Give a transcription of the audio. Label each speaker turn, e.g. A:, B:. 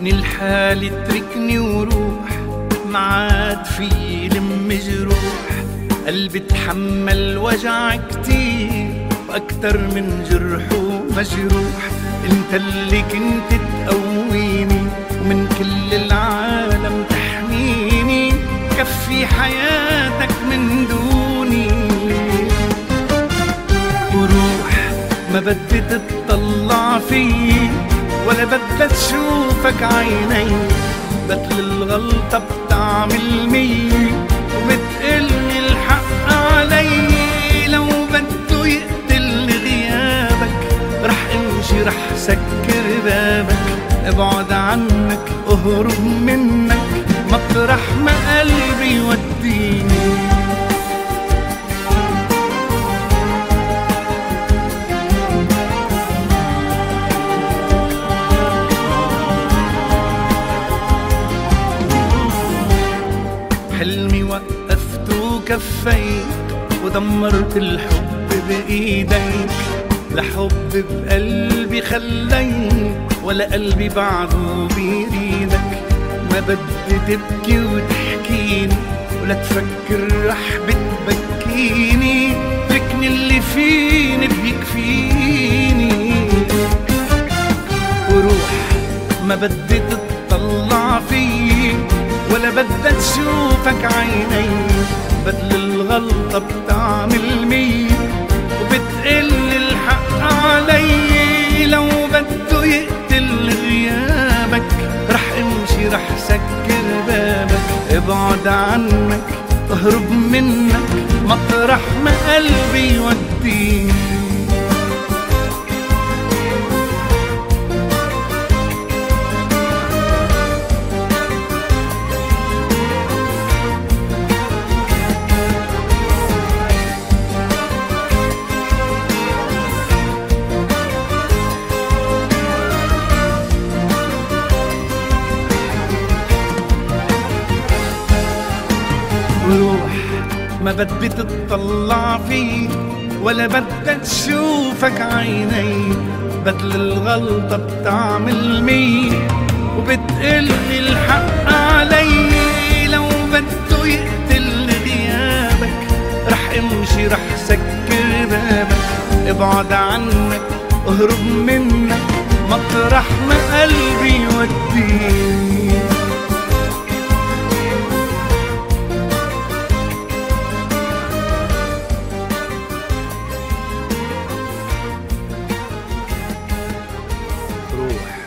A: قال اتركني وروح. ما عاد في لم جروح. قلبي تحمل وجع كتير. وأكتر من جرح ومجروح. انت اللي كنت تقويني. ومن كل العالم تحميني. كفي حياتك من دوني. وروح ما بدي تطلع فيي ولا بدي تشوفك عيني بدل الغلطة بتعمل مية وبتقلني الحق علي. لو بده يقتل غيابك رح امشي رح سكر بابك. ابعد عنك اهرب منك. مطرح ما قلبي يوديني وقفت وكفيت ودمرت الحب بإيديك. لحب بقلبي خليت ولا قلبي بعده بيريدك ما بدي تبكي وتحكيني ولا تفكر رح بتبكيني. تركني اللي فيني بيكفيني. وروح ما بدي بدي تشوفك عيني بدل الغلطة بتعمل مية وبتقل الحق علي. لو بده يقتل غيابك رح امشي رح سكر بابك. ابعد عنك اهرب منك. مطرح ما قلبي يوديني ما بدي تطلع فيه ولا بدي تشوفك عيني. بدل الغلطة بتعمل مية وبتقلي الحق علي. لو بده يقتل غيابك رح امشي رح سكر بابك. ابعد عنك اهرب منك. مطرح ما قلبي يوديني Oh.